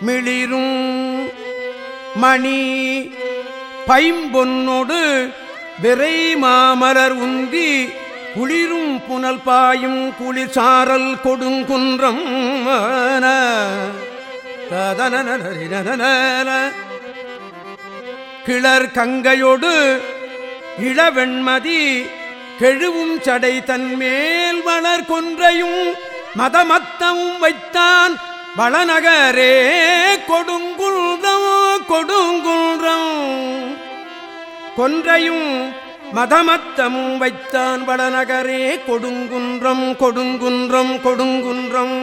மிளிரும் மணி பைம்பொன்னோடு விரை மாமலர் உந்தி குளிரும் புனல் பாயும் குளிர்சாரல் கொடுங்குன்றம் கிளர் கங்கையோடு இளவெண்மதி கெழுவும் சடை தன்மேல் வளர் கொன்றையும் மதமத்தமும் வைத்தான் வளநகரே கொடுங்குன்றம் கொடுங்குன்றம் கொன்றையும் மதமத்தமும் வைத்தான் வளநகரே கொடுங்குன்றம் கொடுங்குன்றம் கொடுங்குன்றம்.